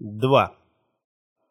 2.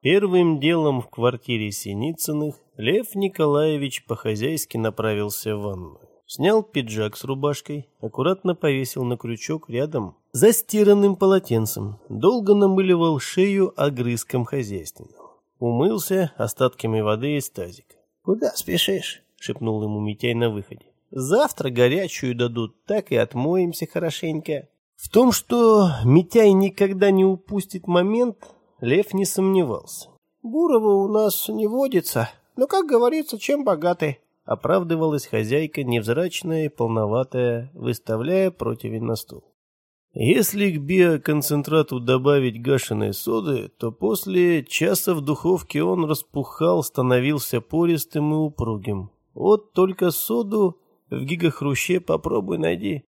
Первым делом в квартире Синицыных Лев Николаевич по-хозяйски направился в ванную. Снял пиджак с рубашкой, аккуратно повесил на крючок рядом застиранным полотенцем, долго намыливал шею огрызком хозяйственного. Умылся остатками воды из тазика. «Куда спешишь?» — шепнул ему Митяй на выходе. «Завтра горячую дадут, так и отмоемся хорошенько». В том, что Митяй никогда не упустит момент, Лев не сомневался. «Бурова у нас не водится, но, как говорится, чем богаты?» Оправдывалась хозяйка, невзрачная и полноватая, выставляя противень на стол. Если к биоконцентрату добавить гашеной соды, то после часа в духовке он распухал, становился пористым и упругим. Вот только соду в гигахруще попробуй найди.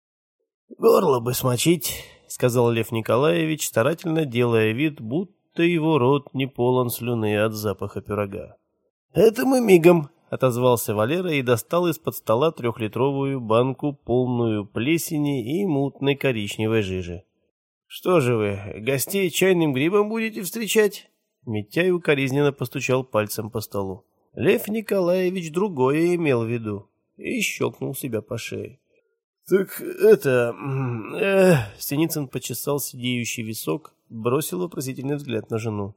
«Горло бы смочить», — сказал Лев Николаевич, старательно делая вид, будто его рот не полон слюны от запаха пирога. «Это мы мигом», — отозвался Валера и достал из-под стола трехлитровую банку, полную плесени и мутной коричневой жижи. «Что же вы, гостей чайным грибом будете встречать?» Митяй укоризненно постучал пальцем по столу. Лев Николаевич другое имел в виду и щелкнул себя по шее. «Так это...» э, Синицын почесал сидеющий висок, бросил вопросительный взгляд на жену.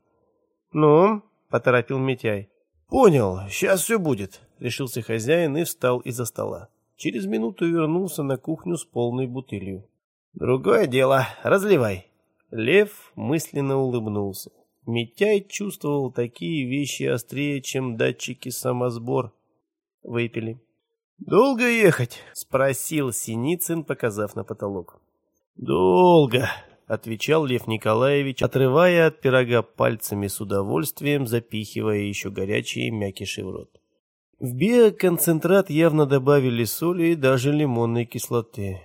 «Ну?» — поторопил Митяй. «Понял, сейчас все будет», — решился хозяин и встал из-за стола. Через минуту вернулся на кухню с полной бутылью. «Другое дело, разливай». Лев мысленно улыбнулся. Митяй чувствовал такие вещи острее, чем датчики самосбор. Выпили. «Долго ехать?» — спросил Синицын, показав на потолок. «Долго», — отвечал Лев Николаевич, отрывая от пирога пальцами с удовольствием, запихивая еще горячие мякиши в рот. В биоконцентрат явно добавили соли и даже лимонной кислоты.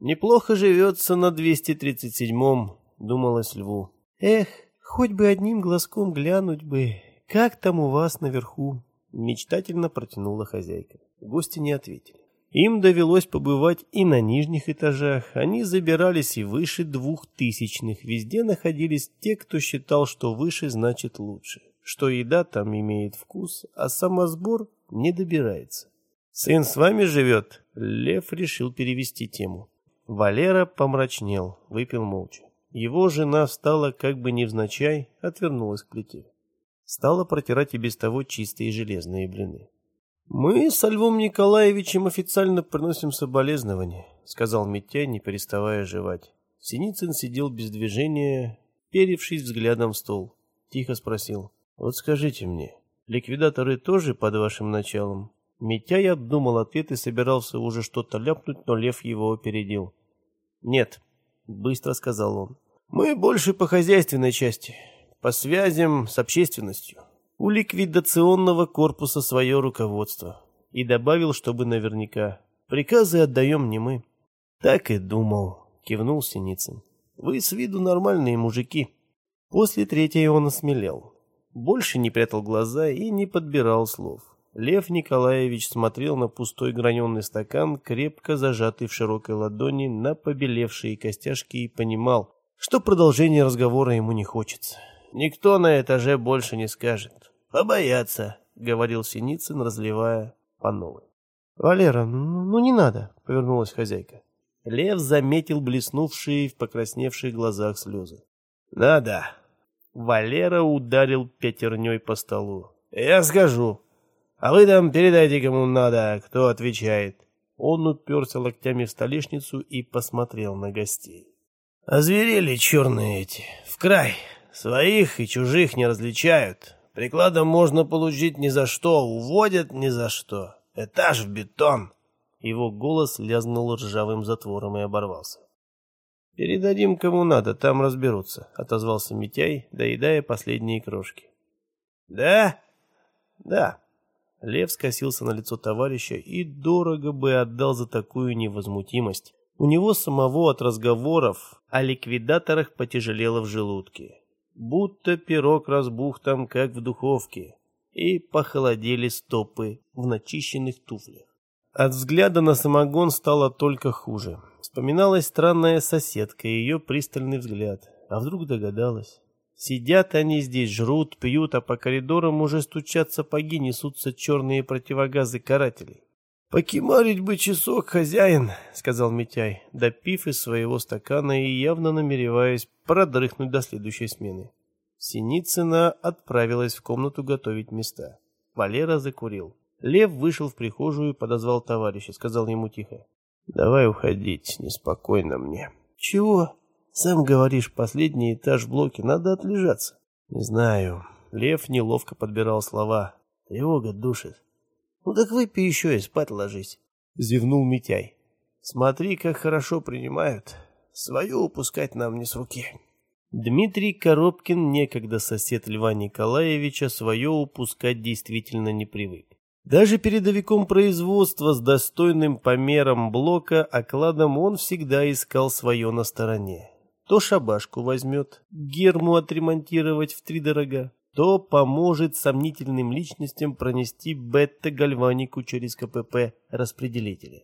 «Неплохо живется на 237-м», — думалось Льву. «Эх, хоть бы одним глазком глянуть бы, как там у вас наверху», — мечтательно протянула хозяйка. Гости не ответили. Им довелось побывать и на нижних этажах, они забирались и выше двухтысячных, везде находились те, кто считал, что выше значит лучше, что еда там имеет вкус, а самосбор не добирается. «Сын с вами живет?» Лев решил перевести тему. Валера помрачнел, выпил молча. Его жена встала как бы невзначай, отвернулась к плите. Стала протирать и без того чистые железные блины. «Мы с Львом Николаевичем официально приносим соболезнования», — сказал Митяй, не переставая жевать. Синицын сидел без движения, перевшись взглядом в стол. Тихо спросил. «Вот скажите мне, ликвидаторы тоже под вашим началом?» Митяй обдумал ответ и собирался уже что-то ляпнуть, но Лев его опередил. «Нет», — быстро сказал он. «Мы больше по хозяйственной части, по связям с общественностью. У ликвидационного корпуса свое руководство. И добавил, чтобы наверняка. Приказы отдаем не мы. Так и думал, кивнул Синицын. Вы с виду нормальные мужики. После третьей он осмелел. Больше не прятал глаза и не подбирал слов. Лев Николаевич смотрел на пустой граненый стакан, крепко зажатый в широкой ладони на побелевшие костяшки и понимал, что продолжение разговора ему не хочется. Никто на этаже больше не скажет. Побояться, говорил Синицын, разливая по новой. Валера, ну, ну не надо, повернулась хозяйка. Лев заметил блеснувшие в покрасневших глазах слезы. Надо. Валера ударил пятерней по столу. Я скажу. А вы там передайте кому надо, кто отвечает. Он уперся локтями в столешницу и посмотрел на гостей. Озверели черные эти, в край. Своих и чужих не различают. Прикладом можно получить ни за что, уводят ни за что. Этаж в бетон. Его голос лязнул ржавым затвором и оборвался. «Передадим кому надо, там разберутся», — отозвался Митяй, доедая последние крошки. «Да?» «Да». Лев скосился на лицо товарища и дорого бы отдал за такую невозмутимость. У него самого от разговоров о ликвидаторах потяжелело в желудке будто пирог разбух там, как в духовке, и похолодели стопы в начищенных туфлях. От взгляда на самогон стало только хуже. Вспоминалась странная соседка и ее пристальный взгляд. А вдруг догадалась? Сидят они здесь, жрут, пьют, а по коридорам уже стучат сапоги, несутся черные противогазы карателей. «Покимарить бы часок, хозяин», — сказал Митяй, допив из своего стакана и явно намереваясь продрыхнуть до следующей смены. Синицына отправилась в комнату готовить места. Валера закурил. Лев вышел в прихожую, подозвал товарища, сказал ему тихо. «Давай уходить, неспокойно мне». «Чего?» Сам говоришь, последний этаж в блоке, надо отлежаться. Не знаю. Лев неловко подбирал слова. Тревога душит. Ну так выпей еще и спать ложись. Зевнул Митяй. Смотри, как хорошо принимают. Свое упускать нам не с руки. Дмитрий Коробкин, некогда сосед Льва Николаевича, свое упускать действительно не привык. Даже передовиком производства с достойным помером блока окладом он всегда искал свое на стороне то шабашку возьмет, герму отремонтировать в три дорога, то поможет сомнительным личностям пронести бета-гальванику через КПП распределителя.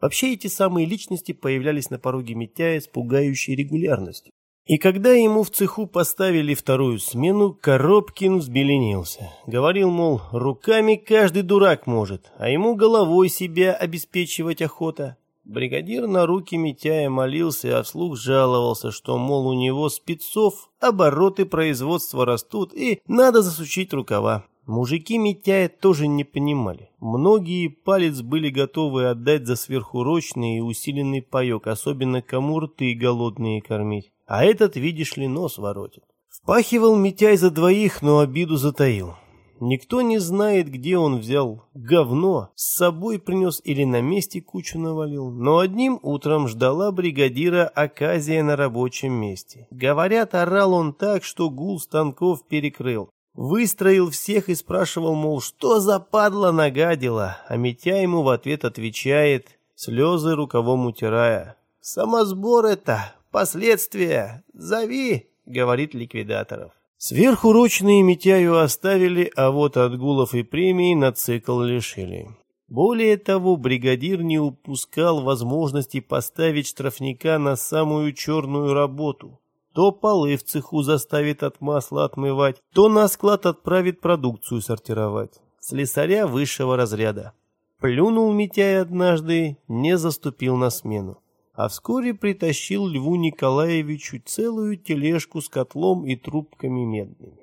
Вообще эти самые личности появлялись на пороге Митяя с пугающей регулярностью. И когда ему в цеху поставили вторую смену, Коробкин взбеленился. Говорил, мол, руками каждый дурак может, а ему головой себя обеспечивать охота. Бригадир на руки Митяя молился, а вслух жаловался, что, мол, у него спецов обороты производства растут и надо засучить рукава. Мужики Митяя тоже не понимали. Многие палец были готовы отдать за сверхурочный и усиленный паек, особенно кому рты голодные кормить. А этот, видишь ли, нос воротит. Впахивал Митяй за двоих, но обиду затаил. Никто не знает, где он взял говно, с собой принес или на месте кучу навалил. Но одним утром ждала бригадира оказия на рабочем месте. Говорят, орал он так, что гул станков перекрыл. Выстроил всех и спрашивал, мол, что за падла нагадила, а Митя ему в ответ отвечает, слезы рукавом утирая. «Самосбор это, последствия, зови», — говорит ликвидаторов. Сверхурочные Митяю оставили, а вот отгулов и премий на цикл лишили. Более того, бригадир не упускал возможности поставить штрафника на самую черную работу. То полы в цеху заставит от масла отмывать, то на склад отправит продукцию сортировать. Слесаря высшего разряда. Плюнул Митяй однажды, не заступил на смену а вскоре притащил Льву Николаевичу целую тележку с котлом и трубками медными.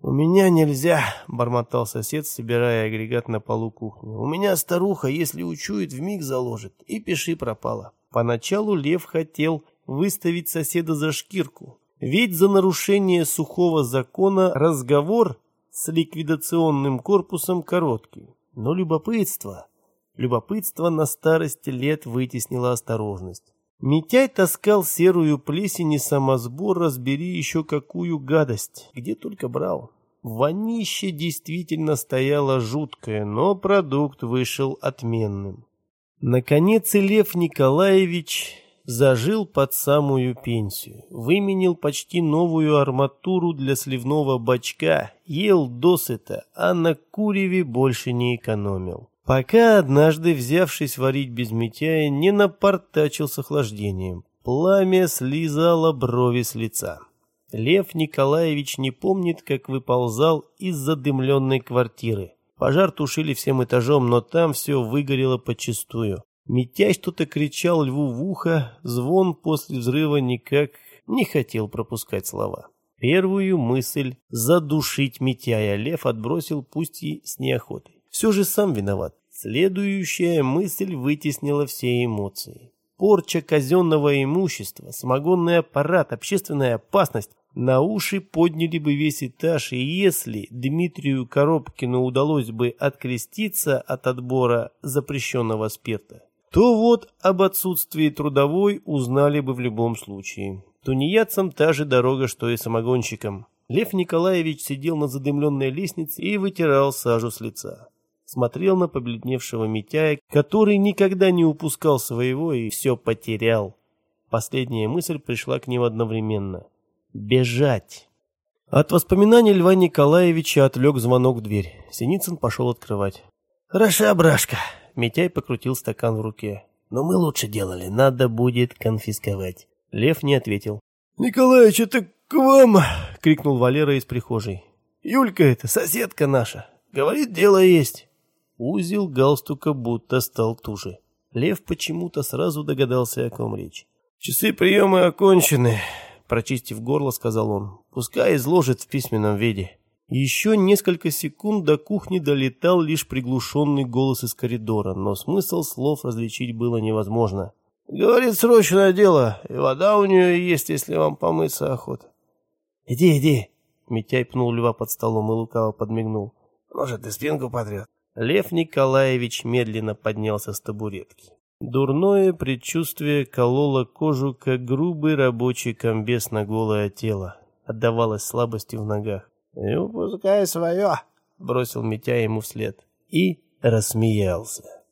«У меня нельзя», — бормотал сосед, собирая агрегат на полу кухни. «У меня старуха, если учует, вмиг заложит, и пиши пропала». Поначалу Лев хотел выставить соседа за шкирку, ведь за нарушение сухого закона разговор с ликвидационным корпусом короткий. Но любопытство Любопытство на старости лет вытеснило осторожность. Митяй таскал серую плесень и самосбор, разбери еще какую гадость, где только брал. Вонище действительно стояло жуткое, но продукт вышел отменным. Наконец и Лев Николаевич зажил под самую пенсию, выменил почти новую арматуру для сливного бачка, ел досыта, а на куреве больше не экономил. Пока однажды, взявшись варить без Митяя, не напортачил с охлаждением. Пламя слизало брови с лица. Лев Николаевич не помнит, как выползал из задымленной квартиры. Пожар тушили всем этажом, но там все выгорело почистую. Митяй что-то кричал льву в ухо, звон после взрыва никак не хотел пропускать слова. Первую мысль — задушить Митяя лев отбросил, пусть и с неохотой все же сам виноват. Следующая мысль вытеснила все эмоции. Порча казенного имущества, самогонный аппарат, общественная опасность. На уши подняли бы весь этаж, и если Дмитрию Коробкину удалось бы откреститься от отбора запрещенного спирта, то вот об отсутствии трудовой узнали бы в любом случае. Тунеядцам та же дорога, что и самогонщикам. Лев Николаевич сидел на задымленной лестнице и вытирал сажу с лица смотрел на побледневшего Митяя, который никогда не упускал своего и все потерял. Последняя мысль пришла к нему одновременно. Бежать. От воспоминаний Льва Николаевича отвлек звонок в дверь. Синицын пошел открывать. «Хороша брашка!» Митяй покрутил стакан в руке. «Но мы лучше делали, надо будет конфисковать». Лев не ответил. «Николаевич, это «К вам!» — крикнул Валера из прихожей. «Юлька это, соседка наша. Говорит, дело есть». Узел галстука будто стал туже. Лев почему-то сразу догадался, о ком речь. «Часы приема окончены», — прочистив горло, сказал он. «Пускай изложит в письменном виде». Еще несколько секунд до кухни долетал лишь приглушенный голос из коридора, но смысл слов различить было невозможно. «Говорит, срочное дело, и вода у нее есть, если вам помыться охота». «Иди, иди!» Митяй пнул льва под столом и лукаво подмигнул. «Может, и спинку потрет». Лев Николаевич медленно поднялся с табуретки. Дурное предчувствие кололо кожу, как грубый рабочий комбез на голое тело. Отдавалось слабостью в ногах. «Не упускай свое!» — бросил Митя ему вслед. И рассмеялся.